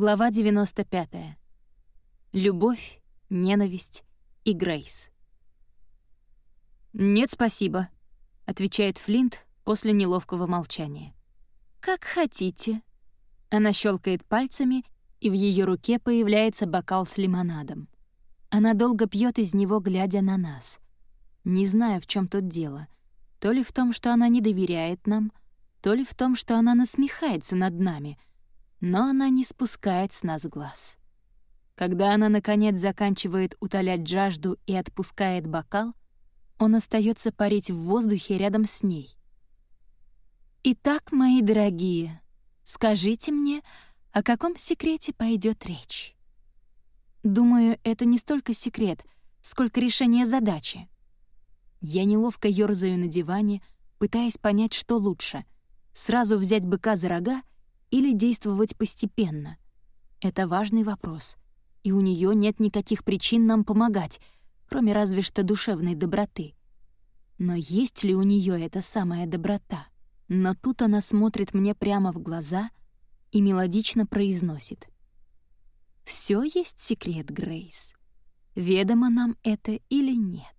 Глава 95. Любовь, ненависть и Грейс. «Нет, спасибо», — отвечает Флинт после неловкого молчания. «Как хотите». Она щелкает пальцами, и в ее руке появляется бокал с лимонадом. Она долго пьет из него, глядя на нас. Не знаю, в чем тут дело. То ли в том, что она не доверяет нам, то ли в том, что она насмехается над нами — но она не спускает с нас глаз. Когда она, наконец, заканчивает утолять жажду и отпускает бокал, он остается парить в воздухе рядом с ней. «Итак, мои дорогие, скажите мне, о каком секрете пойдет речь?» Думаю, это не столько секрет, сколько решение задачи. Я неловко ёрзаю на диване, пытаясь понять, что лучше — сразу взять быка за рога или действовать постепенно? Это важный вопрос, и у нее нет никаких причин нам помогать, кроме разве что душевной доброты. Но есть ли у нее эта самая доброта? Но тут она смотрит мне прямо в глаза и мелодично произносит. «Всё есть секрет, Грейс. Ведомо нам это или нет?»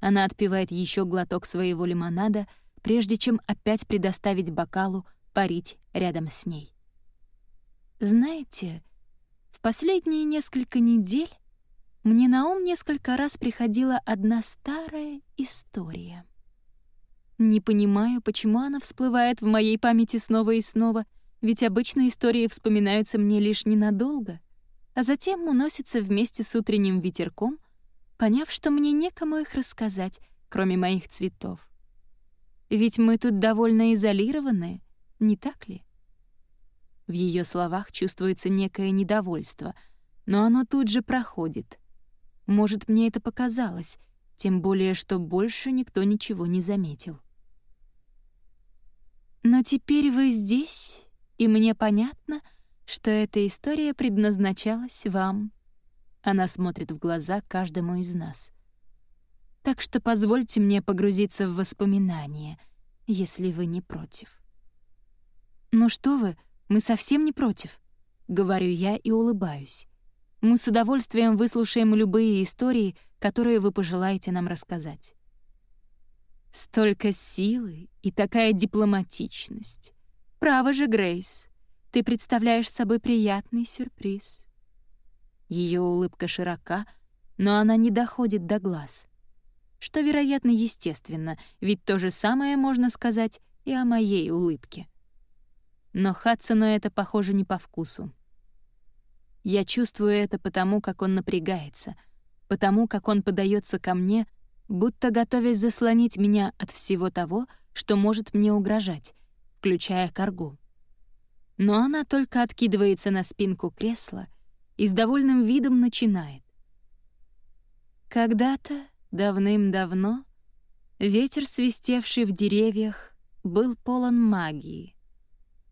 Она отпивает еще глоток своего лимонада, прежде чем опять предоставить бокалу парить рядом с ней. Знаете, в последние несколько недель мне на ум несколько раз приходила одна старая история. Не понимаю, почему она всплывает в моей памяти снова и снова, ведь обычно истории вспоминаются мне лишь ненадолго, а затем уносятся вместе с утренним ветерком, поняв, что мне некому их рассказать, кроме моих цветов. Ведь мы тут довольно изолированные, не так ли? В ее словах чувствуется некое недовольство, но оно тут же проходит. Может, мне это показалось, тем более, что больше никто ничего не заметил. Но теперь вы здесь, и мне понятно, что эта история предназначалась вам. Она смотрит в глаза каждому из нас. Так что позвольте мне погрузиться в воспоминания, если вы не против. «Ну что вы, мы совсем не против», — говорю я и улыбаюсь. Мы с удовольствием выслушаем любые истории, которые вы пожелаете нам рассказать. Столько силы и такая дипломатичность. Право же, Грейс, ты представляешь собой приятный сюрприз. Ее улыбка широка, но она не доходит до глаз. Что, вероятно, естественно, ведь то же самое можно сказать и о моей улыбке но Хадсону это, похоже, не по вкусу. Я чувствую это потому, как он напрягается, потому, как он подается ко мне, будто готовясь заслонить меня от всего того, что может мне угрожать, включая коргу. Но она только откидывается на спинку кресла и с довольным видом начинает. Когда-то, давным-давно, ветер, свистевший в деревьях, был полон магии.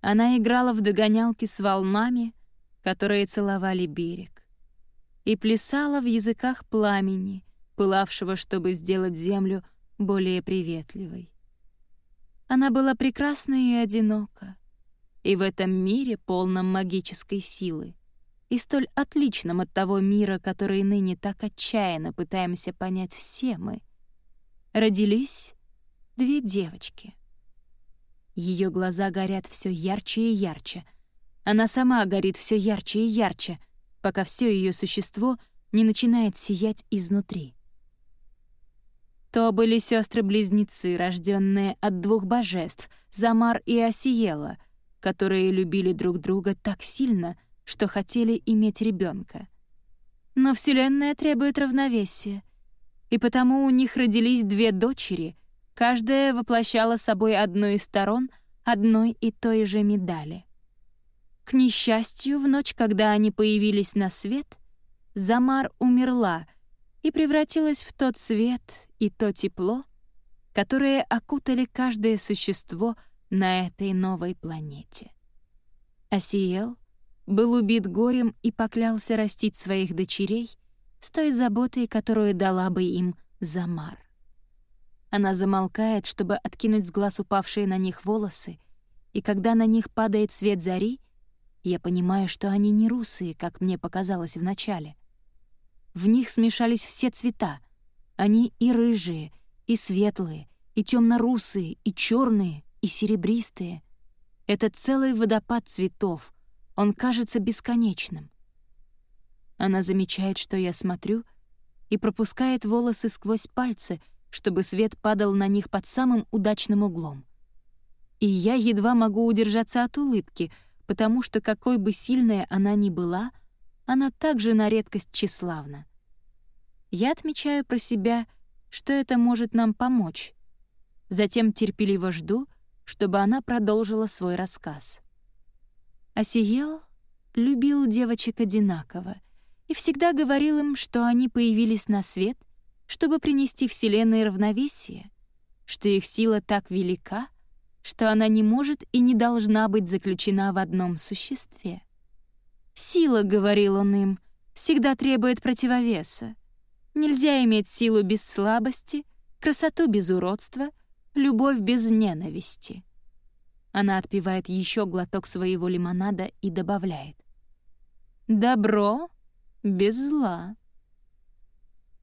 Она играла в догонялки с волнами, которые целовали берег, и плясала в языках пламени, пылавшего, чтобы сделать землю более приветливой. Она была прекрасна и одинока, и в этом мире, полном магической силы, и столь отличном от того мира, который ныне так отчаянно пытаемся понять все мы, родились две девочки — ее глаза горят все ярче и ярче. Она сама горит все ярче и ярче, пока все ее существо не начинает сиять изнутри. То были сестры близнецы рожденные от двух божеств, Замар и Осиела, которые любили друг друга так сильно, что хотели иметь ребенка. Но Вселенная требует равновесия, и потому у них родились две дочери — Каждая воплощала собой одну из сторон одной и той же медали. К несчастью, в ночь, когда они появились на свет, Замар умерла и превратилась в тот свет и то тепло, которые окутали каждое существо на этой новой планете. Асиел был убит горем и поклялся растить своих дочерей с той заботой, которую дала бы им Замар. Она замолкает, чтобы откинуть с глаз упавшие на них волосы, и когда на них падает свет зари, Я понимаю, что они не русые, как мне показалось вначале. В них смешались все цвета. Они и рыжие, и светлые, и темно-русые, и черные, и серебристые. Это целый водопад цветов. Он кажется бесконечным. Она замечает, что я смотрю, и пропускает волосы сквозь пальцы, чтобы свет падал на них под самым удачным углом. И я едва могу удержаться от улыбки, потому что какой бы сильная она ни была, она также на редкость тщеславна. Я отмечаю про себя, что это может нам помочь. Затем терпеливо жду, чтобы она продолжила свой рассказ. Асиел любил девочек одинаково и всегда говорил им, что они появились на свет, чтобы принести Вселенной равновесие, что их сила так велика, что она не может и не должна быть заключена в одном существе. «Сила», — говорил он им, — «всегда требует противовеса. Нельзя иметь силу без слабости, красоту без уродства, любовь без ненависти». Она отпивает еще глоток своего лимонада и добавляет. «Добро без зла».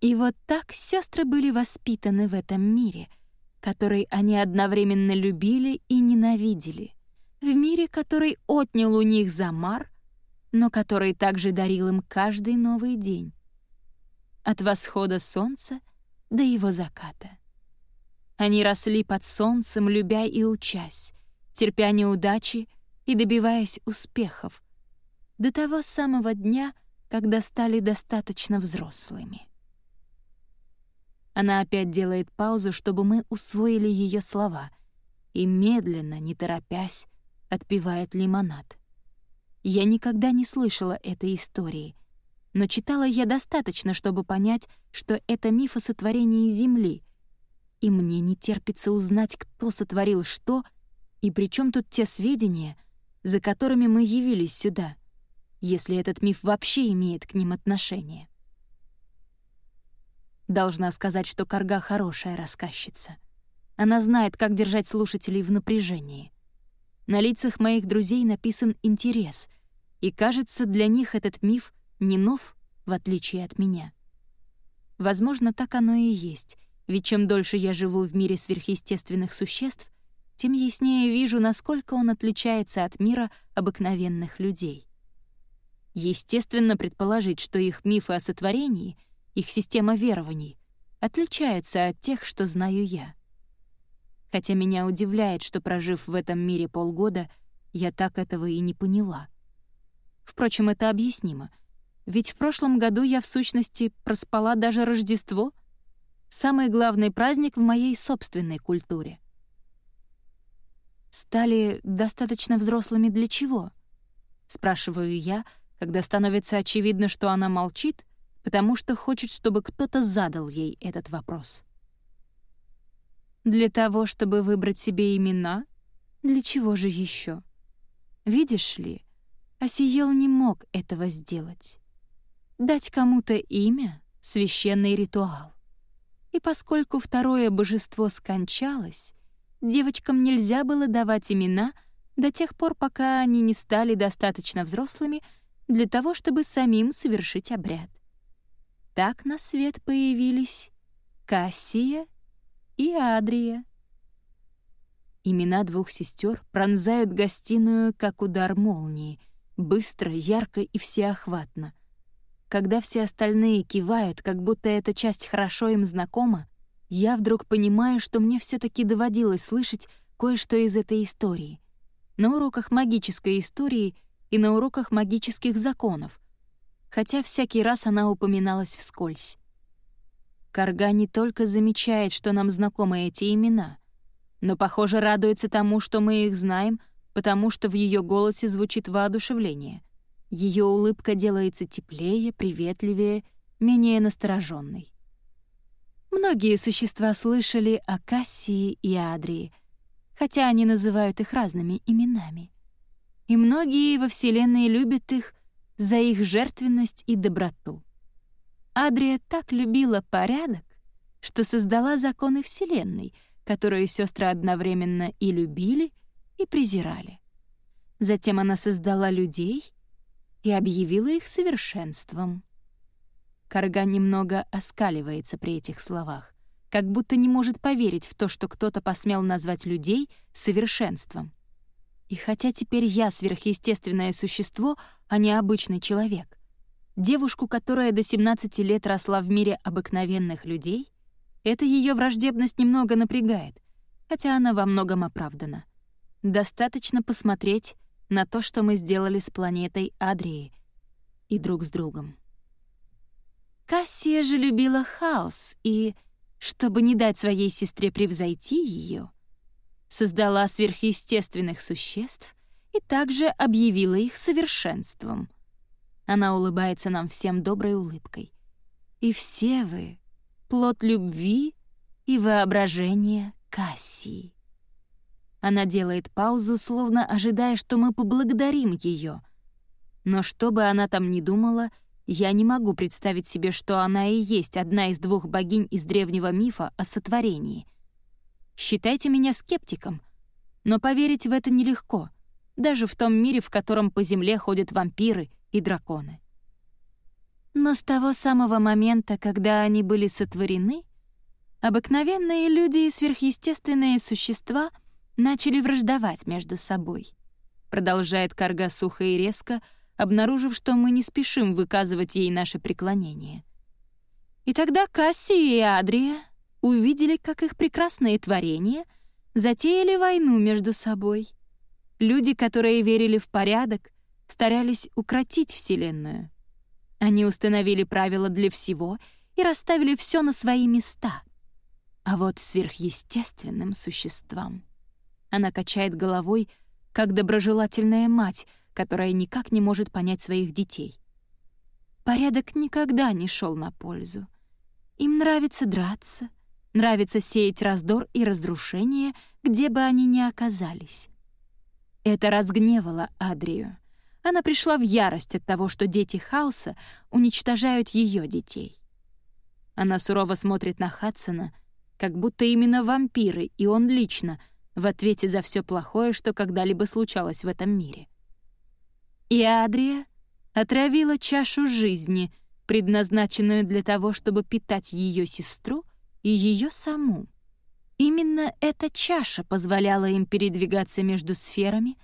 И вот так сестры были воспитаны в этом мире, который они одновременно любили и ненавидели, в мире, который отнял у них Замар, но который также дарил им каждый новый день. От восхода солнца до его заката. Они росли под солнцем, любя и учась, терпя неудачи и добиваясь успехов, до того самого дня, когда стали достаточно взрослыми. Она опять делает паузу, чтобы мы усвоили ее слова, и медленно, не торопясь, отпивает лимонад. Я никогда не слышала этой истории, но читала я достаточно, чтобы понять, что это миф о сотворении Земли, и мне не терпится узнать, кто сотворил что, и при чем тут те сведения, за которыми мы явились сюда — если этот миф вообще имеет к ним отношение. Должна сказать, что Карга хорошая рассказчица. Она знает, как держать слушателей в напряжении. На лицах моих друзей написан интерес, и, кажется, для них этот миф не нов, в отличие от меня. Возможно, так оно и есть, ведь чем дольше я живу в мире сверхъестественных существ, тем яснее вижу, насколько он отличается от мира обыкновенных людей. Естественно предположить, что их мифы о сотворении, их система верований, отличаются от тех, что знаю я. Хотя меня удивляет, что, прожив в этом мире полгода, я так этого и не поняла. Впрочем, это объяснимо. Ведь в прошлом году я, в сущности, проспала даже Рождество — самый главный праздник в моей собственной культуре. «Стали достаточно взрослыми для чего?» — спрашиваю я, когда становится очевидно, что она молчит, потому что хочет, чтобы кто-то задал ей этот вопрос. Для того, чтобы выбрать себе имена? Для чего же еще? Видишь ли, Осиел не мог этого сделать. Дать кому-то имя — священный ритуал. И поскольку второе божество скончалось, девочкам нельзя было давать имена до тех пор, пока они не стали достаточно взрослыми — для того, чтобы самим совершить обряд. Так на свет появились Кассия и Адрия. Имена двух сестер пронзают гостиную, как удар молнии, быстро, ярко и всеохватно. Когда все остальные кивают, как будто эта часть хорошо им знакома, я вдруг понимаю, что мне все таки доводилось слышать кое-что из этой истории. На уроках магической истории — и на уроках магических законов, хотя всякий раз она упоминалась вскользь. Карга не только замечает, что нам знакомы эти имена, но, похоже, радуется тому, что мы их знаем, потому что в ее голосе звучит воодушевление. Ее улыбка делается теплее, приветливее, менее настороженной. Многие существа слышали о Кассии и Адрии, хотя они называют их разными именами и многие во Вселенной любят их за их жертвенность и доброту. Адрия так любила порядок, что создала законы Вселенной, которые сестры одновременно и любили, и презирали. Затем она создала людей и объявила их совершенством. Карга немного оскаливается при этих словах, как будто не может поверить в то, что кто-то посмел назвать людей совершенством. И хотя теперь я сверхъестественное существо, а не обычный человек, девушку, которая до 17 лет росла в мире обыкновенных людей, эта ее враждебность немного напрягает, хотя она во многом оправдана. Достаточно посмотреть на то, что мы сделали с планетой Адрии и друг с другом. Кассия же любила хаос и, чтобы не дать своей сестре превзойти ее, создала сверхъестественных существ и также объявила их совершенством. Она улыбается нам всем доброй улыбкой. И все вы — плод любви и воображения Кассии. Она делает паузу, словно ожидая, что мы поблагодарим ее. Но что бы она там ни думала, я не могу представить себе, что она и есть одна из двух богинь из древнего мифа о сотворении. Считайте меня скептиком, но поверить в это нелегко, даже в том мире, в котором по земле ходят вампиры и драконы. Но с того самого момента, когда они были сотворены, обыкновенные люди и сверхъестественные существа — начали враждовать между собой. Продолжает Карга сухо и резко, обнаружив, что мы не спешим выказывать ей наше преклонение. И тогда Касси и Адрия увидели, как их прекрасные творения затеяли войну между собой. Люди, которые верили в порядок, старались укротить Вселенную. Они установили правила для всего и расставили все на свои места. А вот сверхъестественным существам она качает головой, как доброжелательная мать, которая никак не может понять своих детей. Порядок никогда не шел на пользу. Им нравится драться, нравится сеять раздор и разрушение, где бы они ни оказались. Это разгневало Адрию. Она пришла в ярость от того, что дети хаоса уничтожают ее детей. Она сурово смотрит на Хадсона, как будто именно вампиры, и он лично — в ответе за все плохое, что когда-либо случалось в этом мире. И Адрия отравила чашу жизни, предназначенную для того, чтобы питать ее сестру и ее саму. Именно эта чаша позволяла им передвигаться между сферами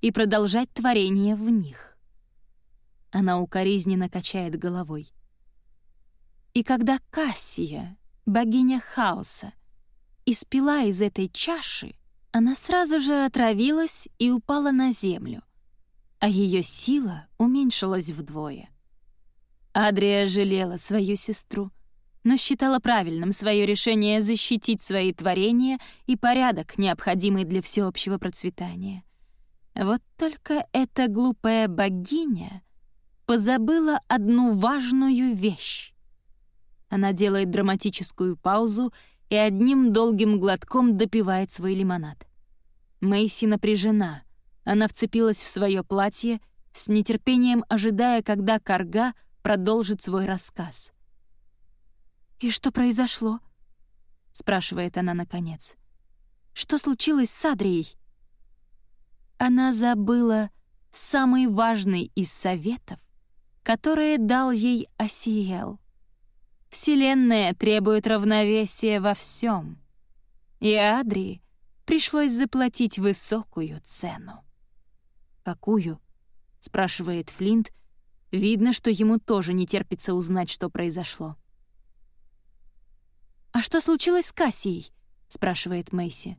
и продолжать творение в них. Она укоризненно качает головой. И когда Кассия, богиня хаоса, испила из этой чаши, она сразу же отравилась и упала на землю, а ее сила уменьшилась вдвое. Адрия жалела свою сестру, но считала правильным свое решение защитить свои творения и порядок, необходимый для всеобщего процветания. Вот только эта глупая богиня позабыла одну важную вещь. Она делает драматическую паузу и одним долгим глотком допивает свой лимонад. Мэйси напряжена. Она вцепилась в свое платье, с нетерпением ожидая, когда Карга продолжит свой рассказ. «И что произошло?» — спрашивает она наконец. «Что случилось с Адрией?» Она забыла самый важный из советов, которые дал ей Осиел. Вселенная требует равновесия во всем. И Адри пришлось заплатить высокую цену. «Какую?» — спрашивает Флинт. Видно, что ему тоже не терпится узнать, что произошло. «А что случилось с Кассией?» — спрашивает Мэйси.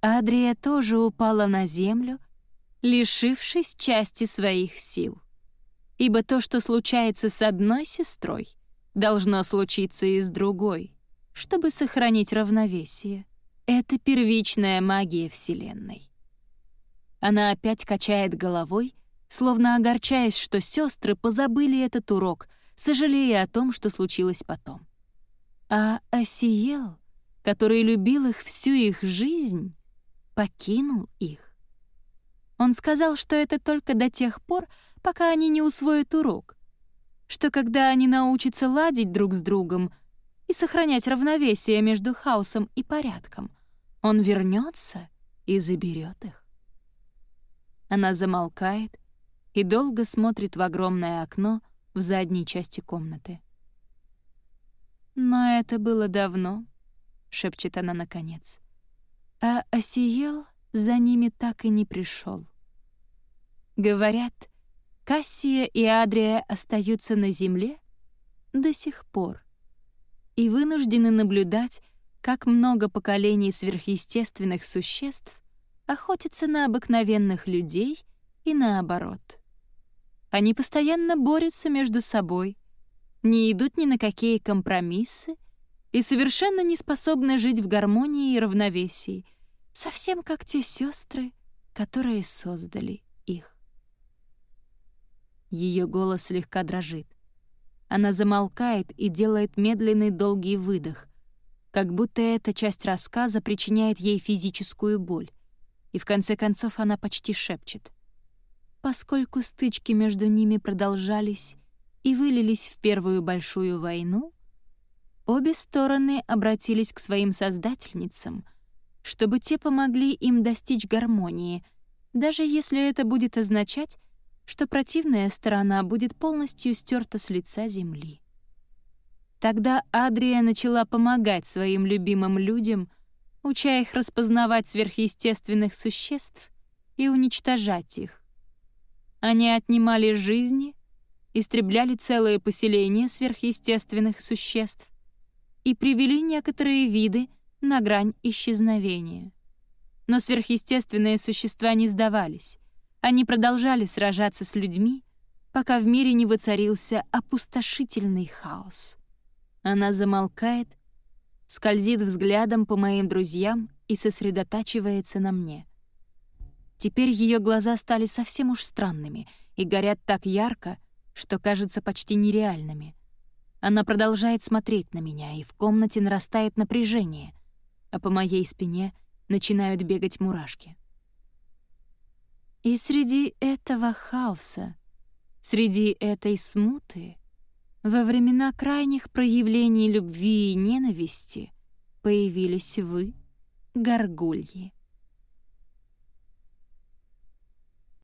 Адрия тоже упала на землю, лишившись части своих сил ибо то, что случается с одной сестрой, должно случиться и с другой, чтобы сохранить равновесие. Это первичная магия Вселенной. Она опять качает головой, словно огорчаясь, что сестры позабыли этот урок, сожалея о том, что случилось потом. А Осиел, который любил их всю их жизнь, покинул их. Он сказал, что это только до тех пор, пока они не усвоят урок, что когда они научатся ладить друг с другом и сохранять равновесие между хаосом и порядком, он вернется и заберет их. Она замолкает и долго смотрит в огромное окно в задней части комнаты. «Но это было давно», — шепчет она наконец. А Осиел за ними так и не пришел. Говорят, Кассия и Адрия остаются на земле до сих пор и вынуждены наблюдать, как много поколений сверхъестественных существ охотятся на обыкновенных людей и наоборот. Они постоянно борются между собой, не идут ни на какие компромиссы и совершенно не способны жить в гармонии и равновесии, совсем как те сестры, которые создали их. Ее голос слегка дрожит. Она замолкает и делает медленный долгий выдох, как будто эта часть рассказа причиняет ей физическую боль. И в конце концов она почти шепчет. Поскольку стычки между ними продолжались и вылились в Первую большую войну, обе стороны обратились к своим создательницам, чтобы те помогли им достичь гармонии, даже если это будет означать, что противная сторона будет полностью стерта с лица земли. Тогда Адрия начала помогать своим любимым людям, уча их распознавать сверхъестественных существ и уничтожать их. Они отнимали жизни, истребляли целые поселения сверхъестественных существ и привели некоторые виды на грань исчезновения. Но сверхъестественные существа не сдавались. Они продолжали сражаться с людьми, пока в мире не воцарился опустошительный хаос. Она замолкает, скользит взглядом по моим друзьям и сосредотачивается на мне. Теперь ее глаза стали совсем уж странными и горят так ярко, что кажется почти нереальными. Она продолжает смотреть на меня, и в комнате нарастает напряжение, а по моей спине начинают бегать мурашки. И среди этого хаоса, среди этой смуты, во времена крайних проявлений любви и ненависти появились вы, горгульи.